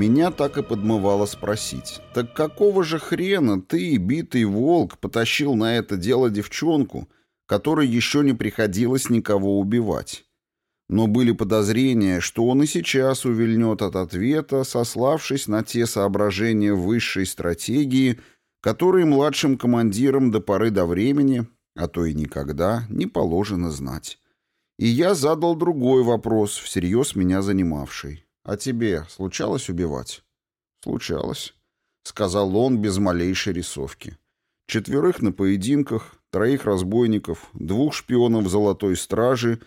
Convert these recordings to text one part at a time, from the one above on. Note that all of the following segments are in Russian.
Меня так и подмывало спросить, так какого же хрена ты, битый волк, потащил на это дело девчонку, которой еще не приходилось никого убивать? Но были подозрения, что он и сейчас увильнет от ответа, сославшись на те соображения высшей стратегии, которые младшим командирам до поры до времени, а то и никогда, не положено знать. И я задал другой вопрос, всерьез меня занимавший. «А тебе случалось убивать?» «Случалось», — сказал он без малейшей рисовки. «Четверых на поединках, троих разбойников, двух шпионов золотой стражи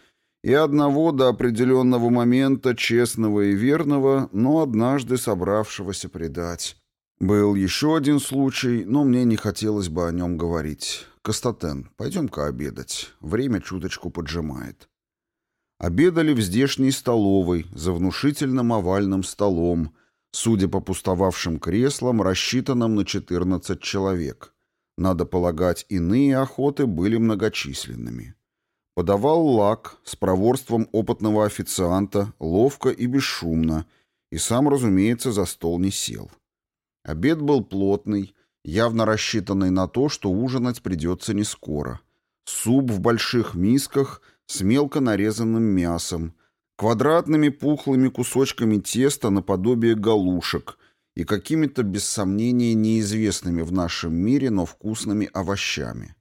и одного до определенного момента честного и верного, но однажды собравшегося предать. Был еще один случай, но мне не хотелось бы о нем говорить. Кастатен, пойдем-ка обедать. Время чуточку поджимает». Обедали в здешней столовой, за внушительным овальным столом, судя по пустовавшим креслам, рассчитанным на 14 человек. Надо полагать, иные охоты были многочисленными. Подавал лак с проворством опытного официанта, ловко и бесшумно, и сам, разумеется, за стол не сел. Обед был плотный, явно рассчитанный на то, что ужинать придется не скоро. Суп в больших мисках — с мелко нарезанным мясом, квадратными пухлыми кусочками теста наподобие галушек и какими-то, без сомнения, неизвестными в нашем мире, но вкусными овощами.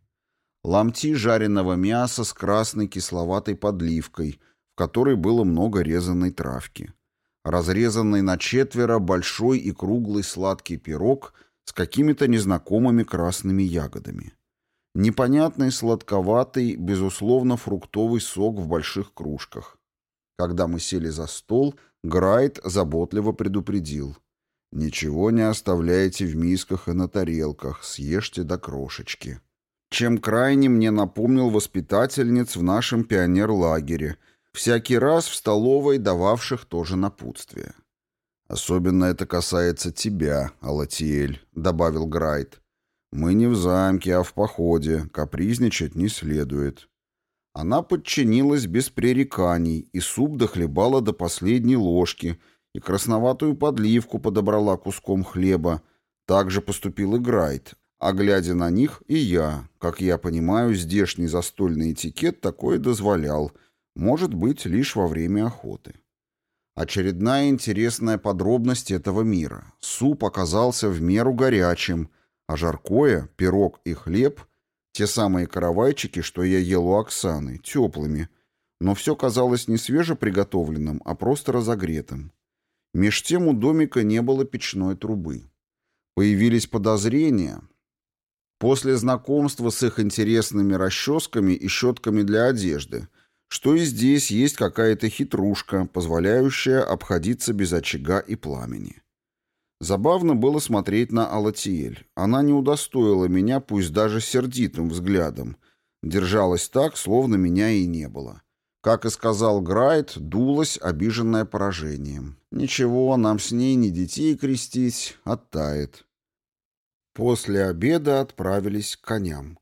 Ломти жареного мяса с красной кисловатой подливкой, в которой было много резаной травки. Разрезанный на четверо большой и круглый сладкий пирог с какими-то незнакомыми красными ягодами. Непонятный сладковатый, безусловно, фруктовый сок в больших кружках. Когда мы сели за стол, Грайт заботливо предупредил. «Ничего не оставляйте в мисках и на тарелках, съешьте до крошечки». Чем крайне мне напомнил воспитательниц в нашем пионерлагере, всякий раз в столовой дававших тоже напутствие. «Особенно это касается тебя, Алатиэль», — добавил Грайт. «Мы не в замке, а в походе. Капризничать не следует». Она подчинилась без пререканий, и суп дохлебала до последней ложки, и красноватую подливку подобрала куском хлеба. Так же поступил и Грайт, а глядя на них и я, как я понимаю, здешний застольный этикет такое дозволял, может быть, лишь во время охоты. Очередная интересная подробность этого мира. Суп оказался в меру горячим – а жаркое, пирог и хлеб, те самые каравайчики, что я ел у Оксаны, теплыми, но все казалось не свежеприготовленным, а просто разогретым. Меж тем у домика не было печной трубы. Появились подозрения. После знакомства с их интересными расческами и щетками для одежды, что и здесь есть какая-то хитрушка, позволяющая обходиться без очага и пламени. Забавно было смотреть на Алатиэль. Она не удостоила меня, пусть даже сердитым взглядом. Держалась так, словно меня и не было. Как и сказал Грайт, дулась, обиженная поражением. Ничего, нам с ней не детей крестить, оттает. После обеда отправились к коням.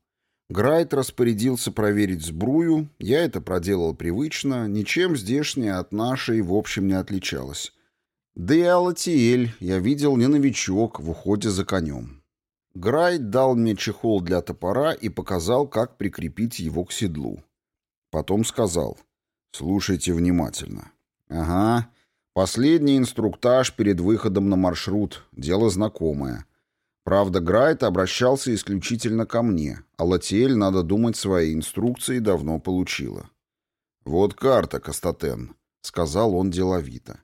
Грайт распорядился проверить сбрую, я это проделал привычно, ничем здешняя от нашей в общем не отличалась. Да и Алатиэль я видел не новичок в уходе за конем. Грайт дал мне чехол для топора и показал, как прикрепить его к седлу. Потом сказал, слушайте внимательно. Ага, последний инструктаж перед выходом на маршрут, дело знакомое. Правда, Грайт обращался исключительно ко мне, а Латиэль, надо думать, свои инструкции давно получила. «Вот карта, Кастатен», — сказал он деловито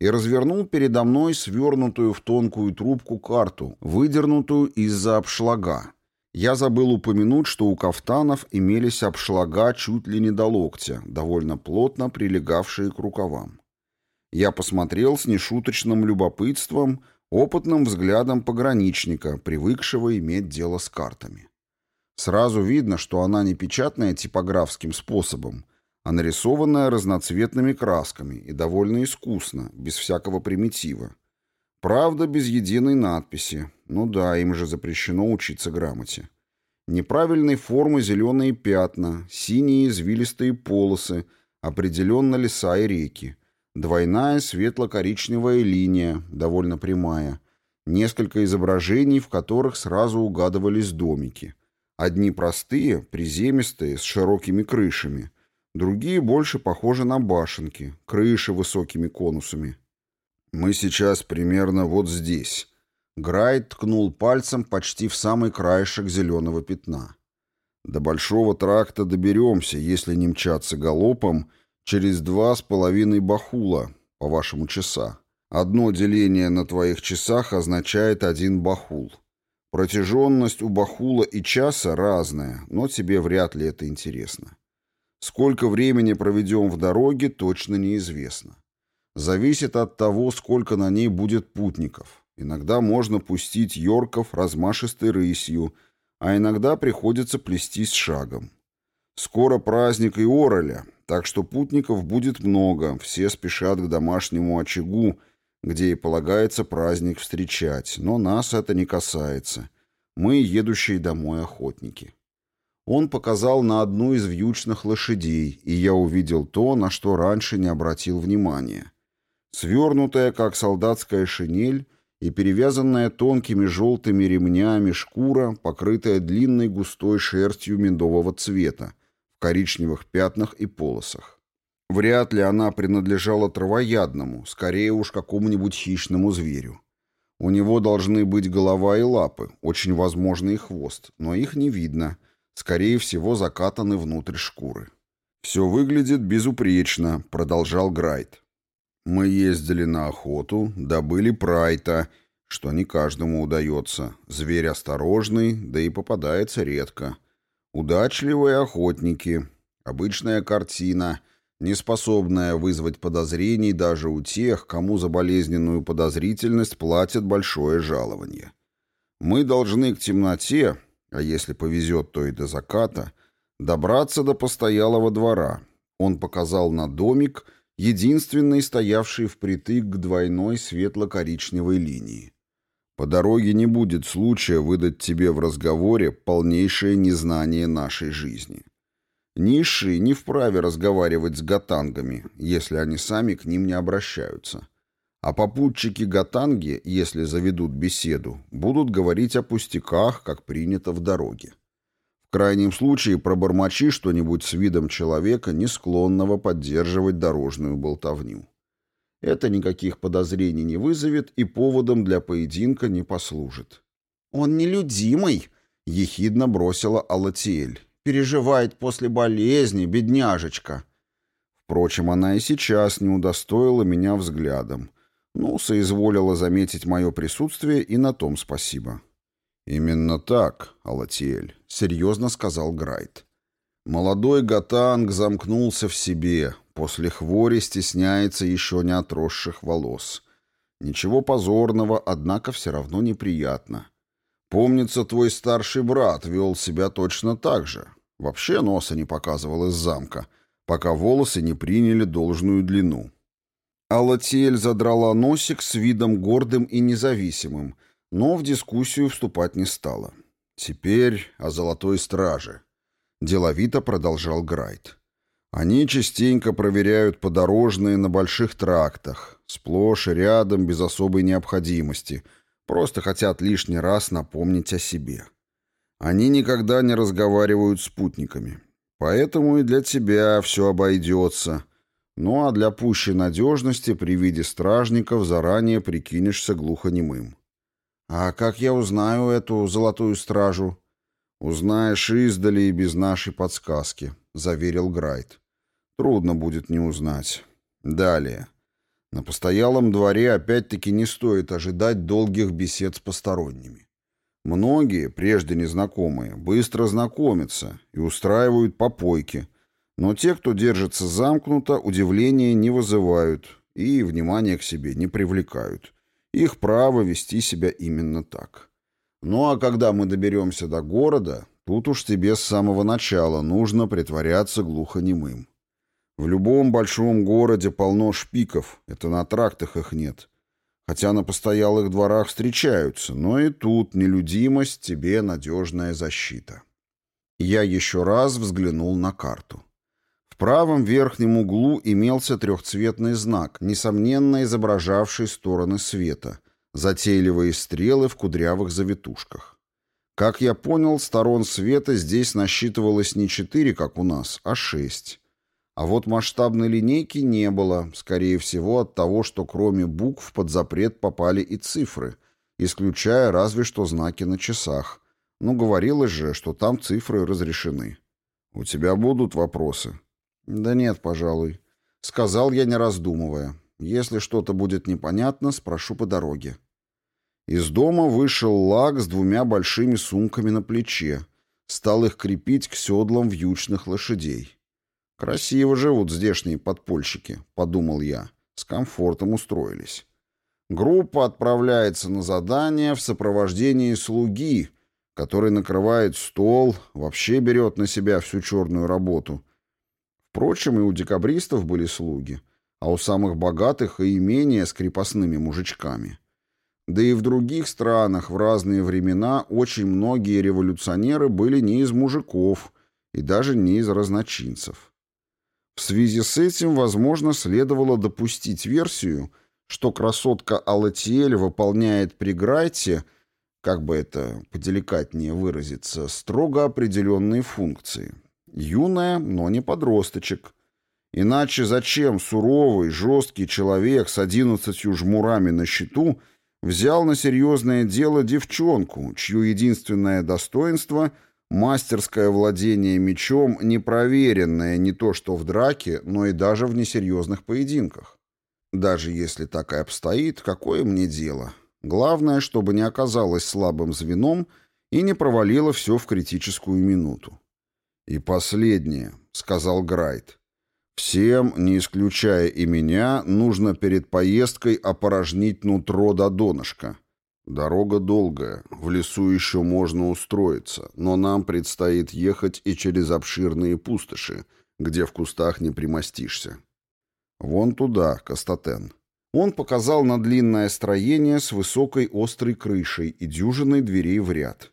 и развернул передо мной свернутую в тонкую трубку карту, выдернутую из-за обшлага. Я забыл упомянуть, что у кафтанов имелись обшлага чуть ли не до локтя, довольно плотно прилегавшие к рукавам. Я посмотрел с нешуточным любопытством, опытным взглядом пограничника, привыкшего иметь дело с картами. Сразу видно, что она не печатная типографским способом, а нарисованная разноцветными красками и довольно искусно, без всякого примитива. Правда, без единой надписи. Ну да, им же запрещено учиться грамоте. Неправильной формы зеленые пятна, синие извилистые полосы, определенно леса и реки. Двойная светло-коричневая линия, довольно прямая. Несколько изображений, в которых сразу угадывались домики. Одни простые, приземистые, с широкими крышами. Другие больше похожи на башенки, крыши высокими конусами. Мы сейчас примерно вот здесь. Грайт ткнул пальцем почти в самый краешек зеленого пятна. До Большого тракта доберемся, если не мчаться галопом, через два с половиной бахула, по вашему часа. Одно деление на твоих часах означает один бахул. Протяженность у бахула и часа разная, но тебе вряд ли это интересно. Сколько времени проведем в дороге, точно неизвестно. Зависит от того, сколько на ней будет путников. Иногда можно пустить йорков размашистой рысью, а иногда приходится плестись шагом. Скоро праздник Иораля, так что путников будет много, все спешат к домашнему очагу, где и полагается праздник встречать, но нас это не касается. Мы едущие домой охотники. Он показал на одну из вьючных лошадей, и я увидел то, на что раньше не обратил внимания. Свернутая, как солдатская шинель, и перевязанная тонкими желтыми ремнями шкура, покрытая длинной густой шерстью медового цвета, в коричневых пятнах и полосах. Вряд ли она принадлежала травоядному, скорее уж какому-нибудь хищному зверю. У него должны быть голова и лапы, очень возможно и хвост, но их не видно, скорее всего закатаны внутрь шкуры. «Все выглядит безупречно», — продолжал Грайт. Мы ездили на охоту, добыли прайта, что не каждому удается. Зверь осторожный, да и попадается редко. Удачливые охотники. Обычная картина, не способная вызвать подозрений даже у тех, кому за болезненную подозрительность платят большое жалование. Мы должны к темноте, а если повезет, то и до заката, добраться до постоялого двора. Он показал на домик — единственный стоявший впритык к двойной светло-коричневой линии. По дороге не будет случая выдать тебе в разговоре полнейшее незнание нашей жизни. Низшие не вправе разговаривать с гатангами, если они сами к ним не обращаются. А попутчики гатанги, если заведут беседу, будут говорить о пустяках, как принято в дороге крайнем случае пробормочи что-нибудь с видом человека, не склонного поддерживать дорожную болтовню. Это никаких подозрений не вызовет и поводом для поединка не послужит. «Он нелюдимый», — ехидно бросила Алатиэль. «Переживает после болезни, бедняжечка». Впрочем, она и сейчас не удостоила меня взглядом. Ну, соизволила заметить мое присутствие, и на том спасибо. «Именно так, Алатиэль», — серьезно сказал Грайт. Молодой Гатанг замкнулся в себе, после хвори стесняется еще не отросших волос. Ничего позорного, однако все равно неприятно. Помнится, твой старший брат вел себя точно так же. Вообще носа не показывал из замка, пока волосы не приняли должную длину. Алатиэль задрала носик с видом гордым и независимым, но в дискуссию вступать не стала. Теперь о Золотой Страже. Деловито продолжал Грайт. Они частенько проверяют подорожные на больших трактах, сплошь и рядом, без особой необходимости, просто хотят лишний раз напомнить о себе. Они никогда не разговаривают с спутниками, поэтому и для тебя все обойдется. Ну а для пущей надежности при виде стражников заранее прикинешься глухонемым. «А как я узнаю эту золотую стражу?» «Узнаешь издали и без нашей подсказки», — заверил Грайт. «Трудно будет не узнать. Далее. На постоялом дворе опять-таки не стоит ожидать долгих бесед с посторонними. Многие, прежде незнакомые, быстро знакомятся и устраивают попойки, но те, кто держится замкнуто, удивления не вызывают и внимания к себе не привлекают. Их право вести себя именно так. Ну а когда мы доберемся до города, тут уж тебе с самого начала нужно притворяться глухонемым. В любом большом городе полно шпиков, это на трактах их нет. Хотя на постоялых дворах встречаются, но и тут нелюдимость тебе надежная защита. Я еще раз взглянул на карту. В правом верхнем углу имелся трехцветный знак, несомненно изображавший стороны света, затейливые стрелы в кудрявых завитушках. Как я понял, сторон света здесь насчитывалось не четыре, как у нас, а шесть. А вот масштабной линейки не было, скорее всего от того, что кроме букв под запрет попали и цифры, исключая разве что знаки на часах. Ну, говорилось же, что там цифры разрешены. «У тебя будут вопросы?» «Да нет, пожалуй», — сказал я, не раздумывая. «Если что-то будет непонятно, спрошу по дороге». Из дома вышел лак с двумя большими сумками на плече, стал их крепить к седлам вьючных лошадей. «Красиво живут здешние подпольщики», — подумал я. «С комфортом устроились». Группа отправляется на задание в сопровождении слуги, который накрывает стол, вообще берет на себя всю черную работу. Впрочем, и у декабристов были слуги, а у самых богатых и имения с крепостными мужичками. Да и в других странах в разные времена очень многие революционеры были не из мужиков и даже не из разночинцев. В связи с этим, возможно, следовало допустить версию, что красотка Алатиэль выполняет при Грайте, как бы это поделикатнее выразиться, строго определенные функции. Юная, но не подросточек. Иначе зачем суровый, жесткий человек с одиннадцатью жмурами на счету взял на серьезное дело девчонку, чье единственное достоинство — Мастерское владение мечом непроверенное не то что в драке, но и даже в несерьезных поединках. Даже если так и обстоит, какое мне дело? Главное, чтобы не оказалось слабым звеном и не провалило все в критическую минуту. «И последнее», — сказал Грайт. «Всем, не исключая и меня, нужно перед поездкой опорожнить нутро до донышка». Дорога долгая, в лесу еще можно устроиться, но нам предстоит ехать и через обширные пустоши, где в кустах не примостишься. Вон туда, Кастатен. Он показал на длинное строение с высокой острой крышей и дюжиной дверей в ряд.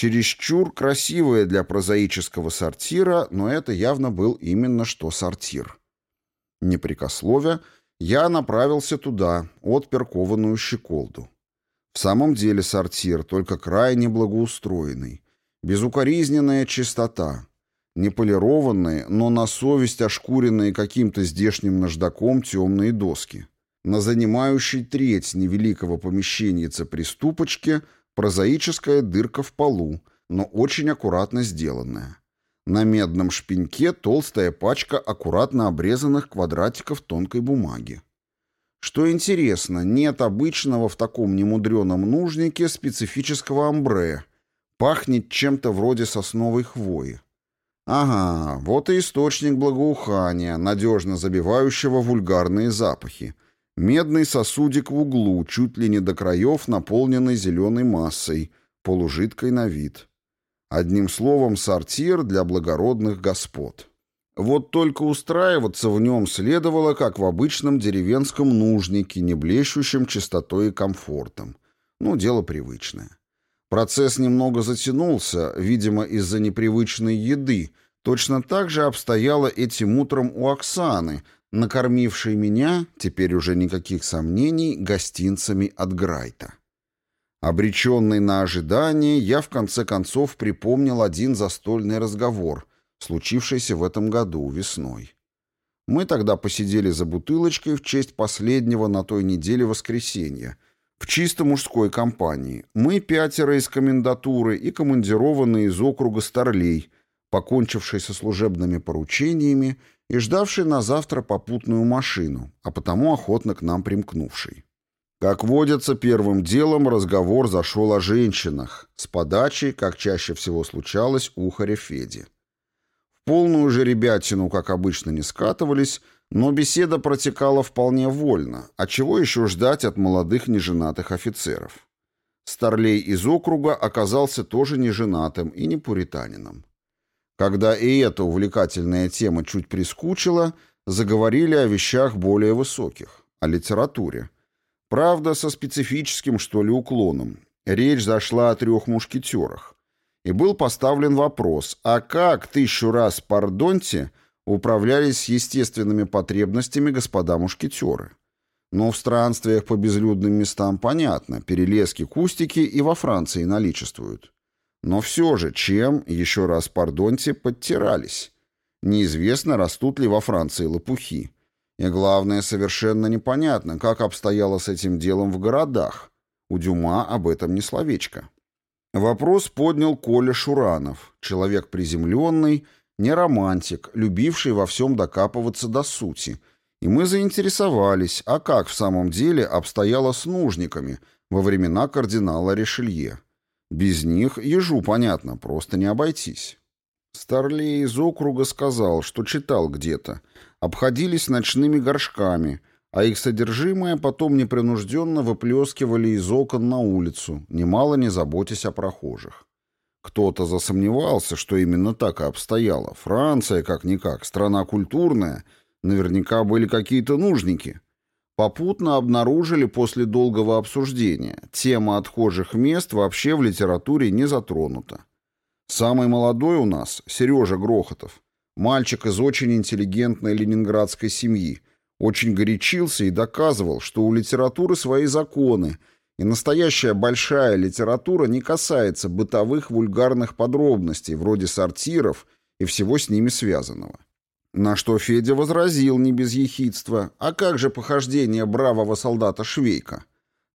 Чересчур красивое для прозаического сортира, но это явно был именно что сортир. Непрекословя, я направился туда, отпер кованую щеколду. В самом деле сортир, только крайне благоустроенный. Безукоризненная чистота. Неполированные, но на совесть ошкуренные каким-то здешним наждаком темные доски. На занимающей треть невеликого помещенница приступочки прозаическая дырка в полу, но очень аккуратно сделанная. На медном шпеньке толстая пачка аккуратно обрезанных квадратиков тонкой бумаги. Что интересно, нет обычного в таком немудреном нужнике специфического амбре. Пахнет чем-то вроде сосновой хвои. Ага, вот и источник благоухания, надежно забивающего вульгарные запахи. Медный сосудик в углу, чуть ли не до краев, наполненный зеленой массой, полужидкой на вид. Одним словом, сортир для благородных господ. Вот только устраиваться в нем следовало, как в обычном деревенском нужнике, не блещущем чистотой и комфортом. Ну, дело привычное. Процесс немного затянулся, видимо, из-за непривычной еды. Точно так же обстояло этим утром у Оксаны, накормившей меня, теперь уже никаких сомнений, гостинцами от Грайта. Обреченный на ожидание, я в конце концов припомнил один застольный разговор, случившийся в этом году весной. Мы тогда посидели за бутылочкой в честь последнего на той неделе воскресенья, в чисто мужской компании. Мы пятеро из комендатуры и командированные из округа Старлей, покончившие со служебными поручениями и ждавший на завтра попутную машину, а потому охотно к нам примкнувший. Как водится, первым делом разговор зашел о женщинах, с подачей, как чаще всего случалось, ухаря Феди полную же ребятину, как обычно, не скатывались, но беседа протекала вполне вольно, а чего еще ждать от молодых неженатых офицеров? Старлей из округа оказался тоже неженатым и не пуританином. Когда и эта увлекательная тема чуть прискучила, заговорили о вещах более высоких, о литературе. Правда, со специфическим, что ли, уклоном. Речь зашла о трех мушкетерах и был поставлен вопрос, а как, тысячу раз пардоньте, управлялись естественными потребностями господа мушкетеры. Но в странствиях по безлюдным местам понятно, перелески, кустики и во Франции наличествуют. Но все же, чем, еще раз пардоньте, подтирались? Неизвестно, растут ли во Франции лопухи. И главное, совершенно непонятно, как обстояло с этим делом в городах. У Дюма об этом не словечко. Вопрос поднял Коля Шуранов, человек приземленный, не романтик, любивший во всем докапываться до сути. И мы заинтересовались, а как в самом деле обстояло с нужниками во времена кардинала Ришелье. Без них ежу, понятно, просто не обойтись. Старлей из округа сказал, что читал где-то. Обходились ночными горшками, а их содержимое потом непринужденно выплескивали из окон на улицу, немало не заботясь о прохожих. Кто-то засомневался, что именно так и обстояло. Франция, как-никак, страна культурная, наверняка были какие-то нужники. Попутно обнаружили после долгого обсуждения, тема отхожих мест вообще в литературе не затронута. Самый молодой у нас — Сережа Грохотов, мальчик из очень интеллигентной ленинградской семьи, очень горячился и доказывал, что у литературы свои законы, и настоящая большая литература не касается бытовых вульгарных подробностей, вроде сортиров и всего с ними связанного. На что Федя возразил не без ехидства, а как же похождение бравого солдата Швейка?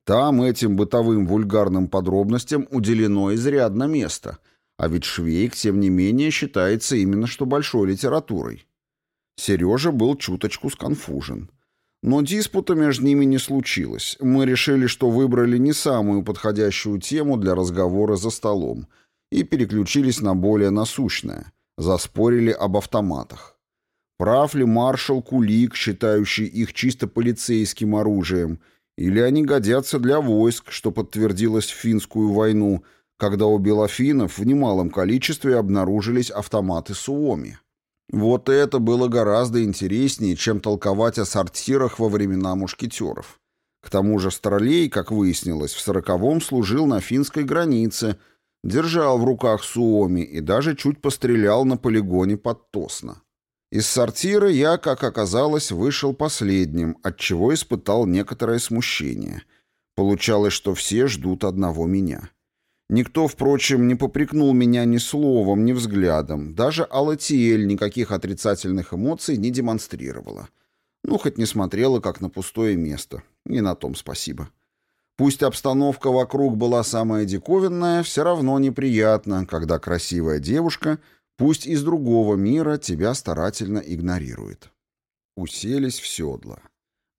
Там этим бытовым вульгарным подробностям уделено изрядно место, а ведь Швейк, тем не менее, считается именно что большой литературой. Сережа был чуточку сконфужен. Но диспута между ними не случилось. Мы решили, что выбрали не самую подходящую тему для разговора за столом и переключились на более насущное. Заспорили об автоматах. Прав ли маршал Кулик, считающий их чисто полицейским оружием, или они годятся для войск, что подтвердилось в финскую войну, когда у белофинов в немалом количестве обнаружились автоматы Суоми. Вот это было гораздо интереснее, чем толковать о сортирах во времена мушкетеров. К тому же Стролей, как выяснилось, в сороковом служил на финской границе, держал в руках Суоми и даже чуть пострелял на полигоне под Тосно. Из сортира я, как оказалось, вышел последним, от чего испытал некоторое смущение. Получалось, что все ждут одного меня. Никто, впрочем, не попрекнул меня ни словом, ни взглядом. Даже Алатиэль никаких отрицательных эмоций не демонстрировала. Ну, хоть не смотрела, как на пустое место. И на том спасибо. Пусть обстановка вокруг была самая диковинная, все равно неприятно, когда красивая девушка — Пусть из другого мира тебя старательно игнорирует. Уселись в седло.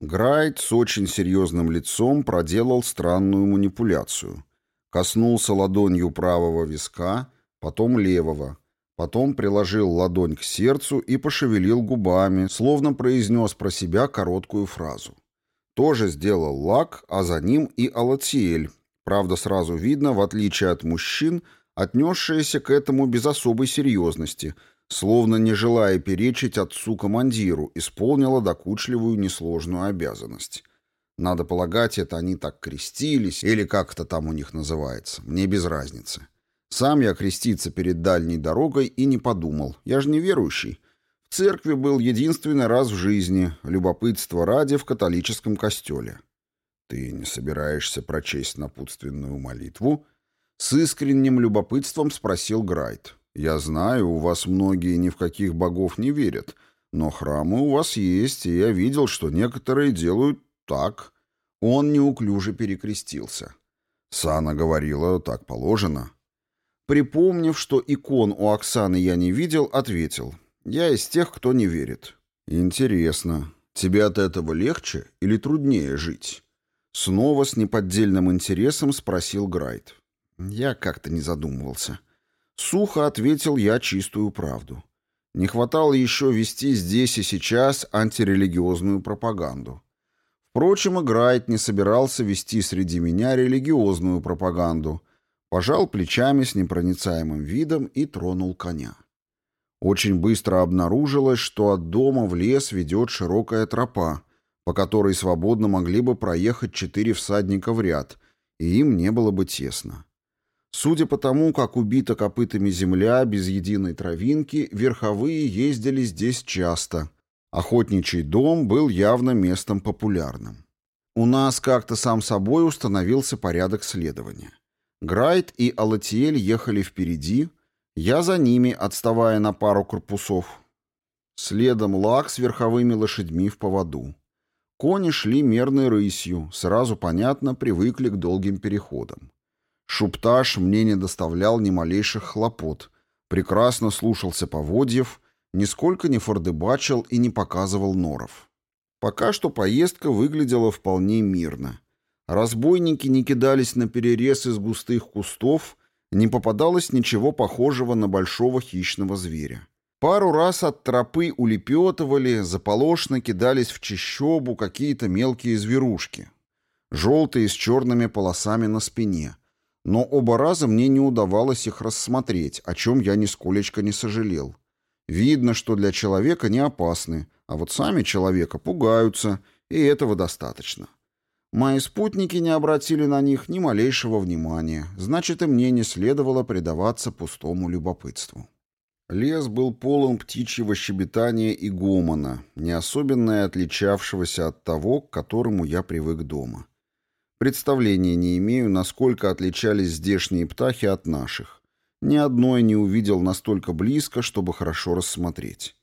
Грайт с очень серьезным лицом проделал странную манипуляцию. Коснулся ладонью правого виска, потом левого. Потом приложил ладонь к сердцу и пошевелил губами, словно произнес про себя короткую фразу. Тоже сделал лак, а за ним и Алациэль. Правда, сразу видно, в отличие от мужчин, отнесшаяся к этому без особой серьезности, словно не желая перечить отцу-командиру, исполнила докучливую несложную обязанность. Надо полагать, это они так крестились, или как это там у них называется, мне без разницы. Сам я креститься перед дальней дорогой и не подумал, я же не верующий. В церкви был единственный раз в жизни, любопытство ради в католическом костеле. Ты не собираешься прочесть напутственную молитву? С искренним любопытством спросил Грайт. «Я знаю, у вас многие ни в каких богов не верят, но храмы у вас есть, и я видел, что некоторые делают так». Он неуклюже перекрестился. Сана говорила, так положено. Припомнив, что икон у Оксаны я не видел, ответил. «Я из тех, кто не верит». «Интересно, тебе от этого легче или труднее жить?» Снова с неподдельным интересом спросил Грайт. Я как-то не задумывался. Сухо ответил я чистую правду. Не хватало еще вести здесь и сейчас антирелигиозную пропаганду. Впрочем, Играйт не собирался вести среди меня религиозную пропаганду. Пожал плечами с непроницаемым видом и тронул коня. Очень быстро обнаружилось, что от дома в лес ведет широкая тропа, по которой свободно могли бы проехать четыре всадника в ряд, и им не было бы тесно. Судя по тому, как убита копытами земля без единой травинки, верховые ездили здесь часто. Охотничий дом был явно местом популярным. У нас как-то сам собой установился порядок следования. Грайт и Алатиэль ехали впереди, я за ними, отставая на пару корпусов. Следом лак с верховыми лошадьми в поводу. Кони шли мерной рысью, сразу понятно, привыкли к долгим переходам. Шупташ мне не доставлял ни малейших хлопот, прекрасно слушался поводьев, нисколько не фордыбачил и не показывал норов. Пока что поездка выглядела вполне мирно. Разбойники не кидались на перерез из густых кустов, не попадалось ничего похожего на большого хищного зверя. Пару раз от тропы улепетывали, заполошно кидались в чащобу какие-то мелкие зверушки. Желтые с черными полосами на спине. Но оба раза мне не удавалось их рассмотреть, о чем я нисколечко не сожалел. Видно, что для человека не опасны, а вот сами человека пугаются, и этого достаточно. Мои спутники не обратили на них ни малейшего внимания, значит, и мне не следовало предаваться пустому любопытству. Лес был полон птичьего щебетания и гомона, не особенно отличавшегося от того, к которому я привык дома. Представления не имею, насколько отличались здешние птахи от наших. Ни одной не увидел настолько близко, чтобы хорошо рассмотреть.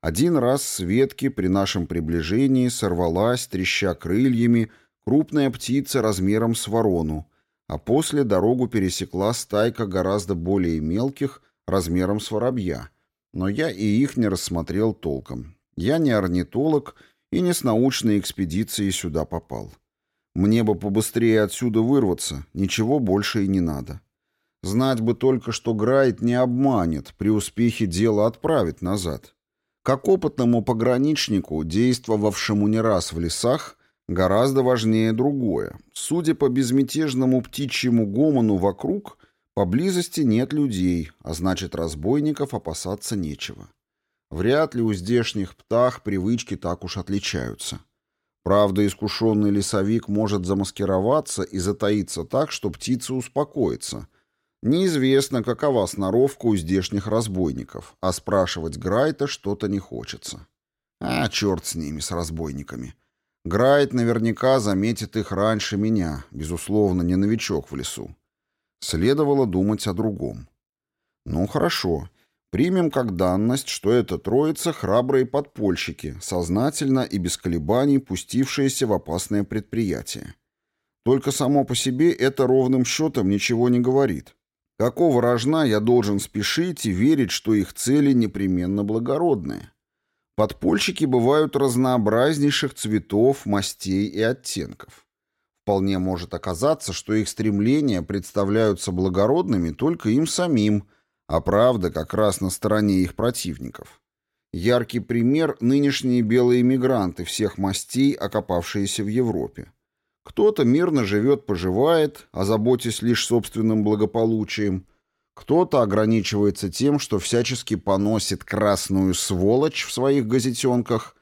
Один раз с ветки при нашем приближении сорвалась, треща крыльями, крупная птица размером с ворону, а после дорогу пересекла стайка гораздо более мелких, размером с воробья, но я и их не рассмотрел толком. Я не орнитолог и не с научной экспедиции сюда попал. Мне бы побыстрее отсюда вырваться, ничего больше и не надо. Знать бы только, что Грайт не обманет, при успехе дело отправить назад. Как опытному пограничнику, действовавшему не раз в лесах, Гораздо важнее другое. Судя по безмятежному птичьему гомону вокруг, поблизости нет людей, а значит разбойников опасаться нечего. Вряд ли у здешних птах привычки так уж отличаются. Правда, искушенный лесовик может замаскироваться и затаиться так, что птица успокоится. Неизвестно, какова сноровка у здешних разбойников, а спрашивать Грайта что-то не хочется. А, черт с ними, с разбойниками. Грайт наверняка заметит их раньше меня, безусловно, не новичок в лесу. Следовало думать о другом. Ну, хорошо. Примем как данность, что это троица храбрые подпольщики, сознательно и без колебаний пустившиеся в опасное предприятие. Только само по себе это ровным счетом ничего не говорит. Какого рожна я должен спешить и верить, что их цели непременно благородные? Подпольщики бывают разнообразнейших цветов, мастей и оттенков. Вполне может оказаться, что их стремления представляются благородными только им самим, а правда как раз на стороне их противников. Яркий пример – нынешние белые мигранты всех мастей, окопавшиеся в Европе. Кто-то мирно живет-поживает, озаботясь лишь собственным благополучием – кто-то ограничивается тем, что всячески поносит красную сволочь в своих газетенках,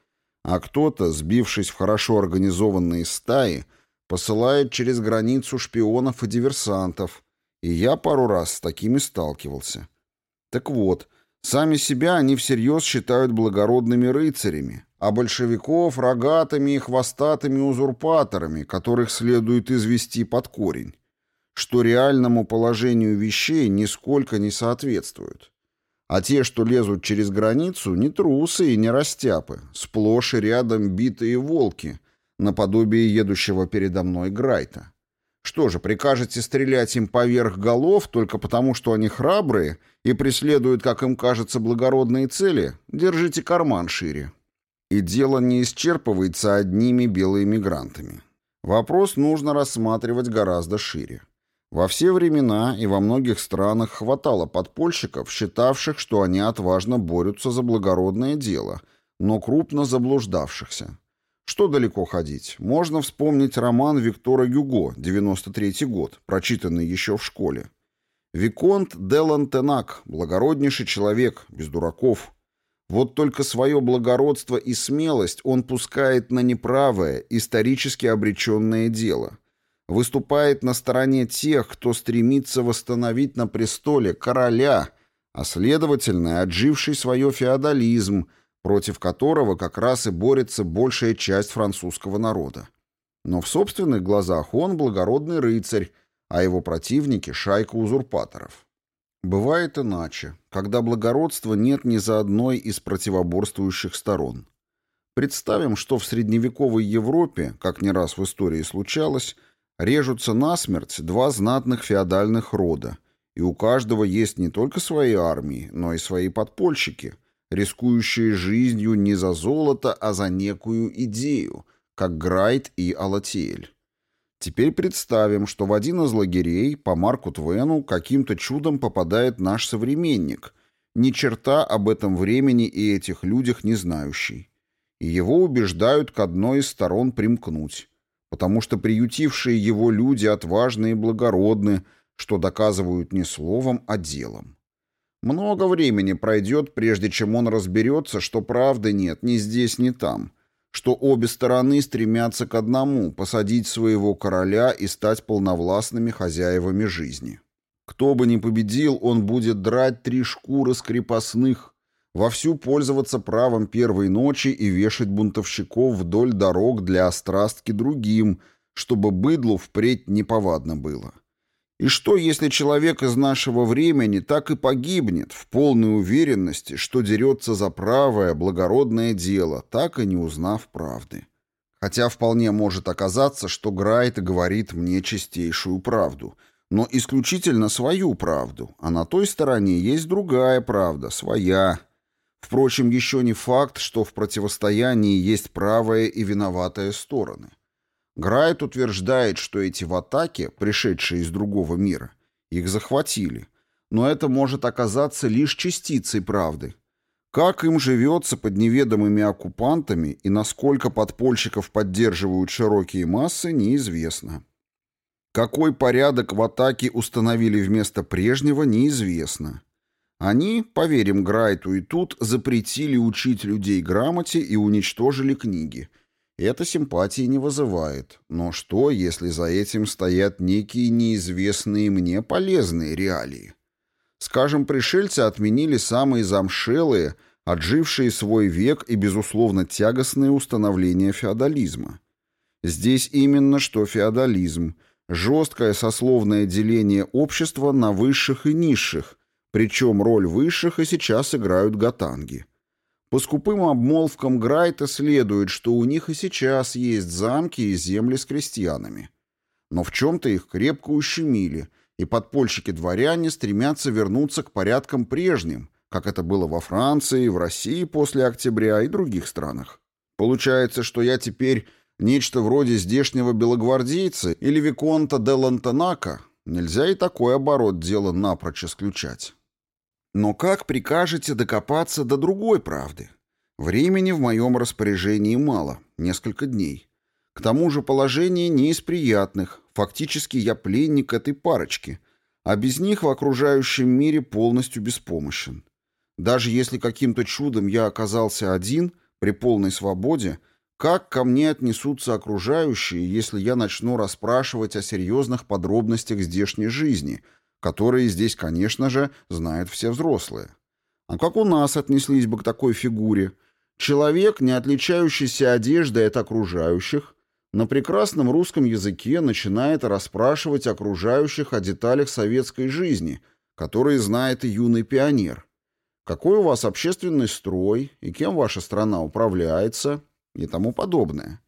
а кто-то, сбившись в хорошо организованные стаи, посылает через границу шпионов и диверсантов, и я пару раз с такими сталкивался. Так вот, сами себя они всерьез считают благородными рыцарями, а большевиков — рогатыми и хвостатыми узурпаторами, которых следует извести под корень что реальному положению вещей нисколько не соответствуют. А те, что лезут через границу, не трусы и не растяпы, сплошь и рядом битые волки, наподобие едущего передо мной Грайта. Что же, прикажете стрелять им поверх голов только потому, что они храбрые и преследуют, как им кажется, благородные цели? Держите карман шире. И дело не исчерпывается одними белыми мигрантами. Вопрос нужно рассматривать гораздо шире. Во все времена и во многих странах хватало подпольщиков, считавших, что они отважно борются за благородное дело, но крупно заблуждавшихся. Что далеко ходить? Можно вспомнить роман Виктора Гюго, 93 год, прочитанный еще в школе. Виконт де Лантенак, благороднейший человек, без дураков. Вот только свое благородство и смелость он пускает на неправое, исторически обреченное дело – выступает на стороне тех, кто стремится восстановить на престоле короля, а следовательно, отживший свое феодализм, против которого как раз и борется большая часть французского народа. Но в собственных глазах он благородный рыцарь, а его противники — шайка узурпаторов. Бывает иначе, когда благородства нет ни за одной из противоборствующих сторон. Представим, что в средневековой Европе, как не раз в истории случалось, режутся насмерть два знатных феодальных рода, и у каждого есть не только свои армии, но и свои подпольщики, рискующие жизнью не за золото, а за некую идею, как Грайт и Алатиэль. Теперь представим, что в один из лагерей по Марку Твену каким-то чудом попадает наш современник, ни черта об этом времени и этих людях не знающий. И его убеждают к одной из сторон примкнуть, потому что приютившие его люди отважны и благородны, что доказывают не словом, а делом. Много времени пройдет, прежде чем он разберется, что правды нет ни здесь, ни там, что обе стороны стремятся к одному — посадить своего короля и стать полновластными хозяевами жизни. Кто бы ни победил, он будет драть три шкуры с крепостных, вовсю пользоваться правом первой ночи и вешать бунтовщиков вдоль дорог для острастки другим, чтобы быдлу впредь неповадно было. И что, если человек из нашего времени так и погибнет в полной уверенности, что дерется за правое, благородное дело, так и не узнав правды? Хотя вполне может оказаться, что Грайт говорит мне чистейшую правду, но исключительно свою правду, а на той стороне есть другая правда, своя. Впрочем, еще не факт, что в противостоянии есть правая и виноватая стороны. Грайт утверждает, что эти ватаки, пришедшие из другого мира, их захватили. Но это может оказаться лишь частицей правды. Как им живется под неведомыми оккупантами и насколько подпольщиков поддерживают широкие массы, неизвестно. Какой порядок в атаке установили вместо прежнего, неизвестно. Они, поверим Грайту и тут, запретили учить людей грамоте и уничтожили книги – это симпатии не вызывает. Но что, если за этим стоят некие неизвестные мне полезные реалии? Скажем, пришельцы отменили самые замшелые, отжившие свой век и, безусловно, тягостные установления феодализма. Здесь именно что феодализм, жесткое сословное деление общества на высших и низших, причем роль высших и сейчас играют гатанги. По скупым обмолвкам Грайта следует, что у них и сейчас есть замки и земли с крестьянами. Но в чем-то их крепко ущемили, и подпольщики-дворяне стремятся вернуться к порядкам прежним, как это было во Франции, в России после октября и других странах. Получается, что я теперь нечто вроде здешнего белогвардейца или Виконта де Лантанака. Нельзя и такой оборот дела напрочь исключать. Но как прикажете докопаться до другой правды? Времени в моем распоряжении мало, несколько дней. К тому же положение не из приятных, фактически я пленник этой парочки, а без них в окружающем мире полностью беспомощен. Даже если каким-то чудом я оказался один, при полной свободе, как ко мне отнесутся окружающие, если я начну расспрашивать о серьезных подробностях здешней жизни – которые здесь, конечно же, знают все взрослые. А как у нас отнеслись бы к такой фигуре? Человек, не отличающийся одеждой от окружающих, на прекрасном русском языке начинает расспрашивать окружающих о деталях советской жизни, которые знает и юный пионер. Какой у вас общественный строй, и кем ваша страна управляется, и тому подобное.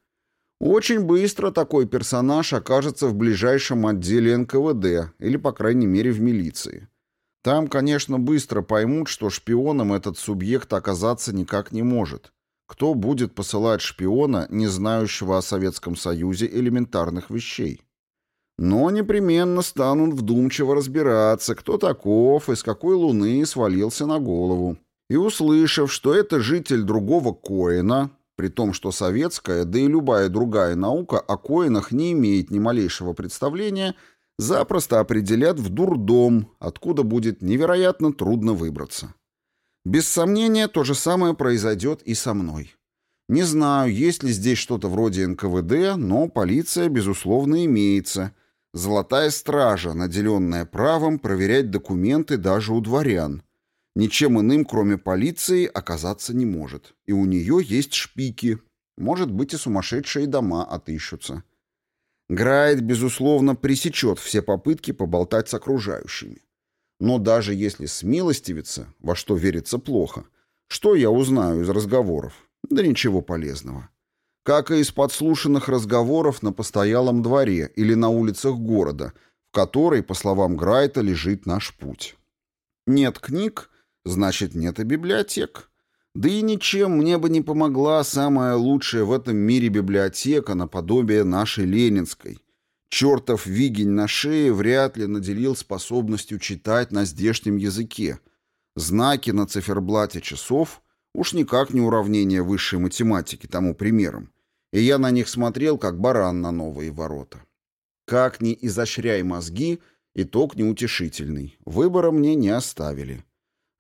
Очень быстро такой персонаж окажется в ближайшем отделе НКВД или, по крайней мере, в милиции. Там, конечно, быстро поймут, что шпионом этот субъект оказаться никак не может. Кто будет посылать шпиона, не знающего о Советском Союзе элементарных вещей? Но непременно станут вдумчиво разбираться, кто таков и с какой луны свалился на голову. И услышав, что это житель другого Коина, при том, что советская, да и любая другая наука о коинах не имеет ни малейшего представления, запросто определят в дурдом, откуда будет невероятно трудно выбраться. Без сомнения, то же самое произойдет и со мной. Не знаю, есть ли здесь что-то вроде НКВД, но полиция, безусловно, имеется. Золотая стража, наделенная правом проверять документы даже у дворян. Ничем иным, кроме полиции, оказаться не может. И у нее есть шпики. Может быть, и сумасшедшие дома отыщутся. Грайд, безусловно, пресечет все попытки поболтать с окружающими. Но даже если смилостивиться, во что верится плохо, что я узнаю из разговоров? Да ничего полезного. Как и из подслушанных разговоров на постоялом дворе или на улицах города, в которой, по словам Грайта, лежит наш путь. Нет книг, значит, нет и библиотек. Да и ничем мне бы не помогла самая лучшая в этом мире библиотека наподобие нашей ленинской. Чертов вигень на шее вряд ли наделил способностью читать на здешнем языке. Знаки на циферблате часов уж никак не уравнение высшей математики тому примером. И я на них смотрел, как баран на новые ворота. Как ни изощряй мозги, итог неутешительный. Выбора мне не оставили.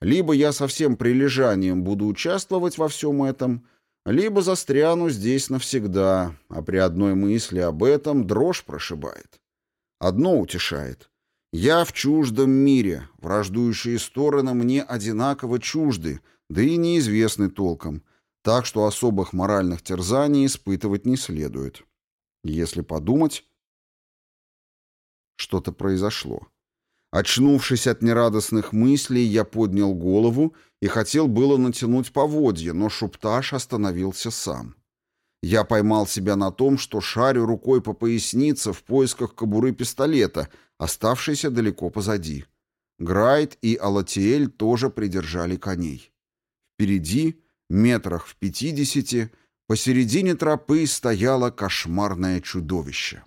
Либо я со всем прилежанием буду участвовать во всем этом, либо застряну здесь навсегда, а при одной мысли об этом дрожь прошибает. Одно утешает. Я в чуждом мире, враждующие стороны мне одинаково чужды, да и неизвестны толком, так что особых моральных терзаний испытывать не следует. Если подумать, что-то произошло. Очнувшись от нерадостных мыслей, я поднял голову и хотел было натянуть поводья, но шупташ остановился сам. Я поймал себя на том, что шарю рукой по пояснице в поисках кобуры пистолета, оставшейся далеко позади. Грайт и Алатиэль тоже придержали коней. Впереди, метрах в пятидесяти, посередине тропы стояло кошмарное чудовище.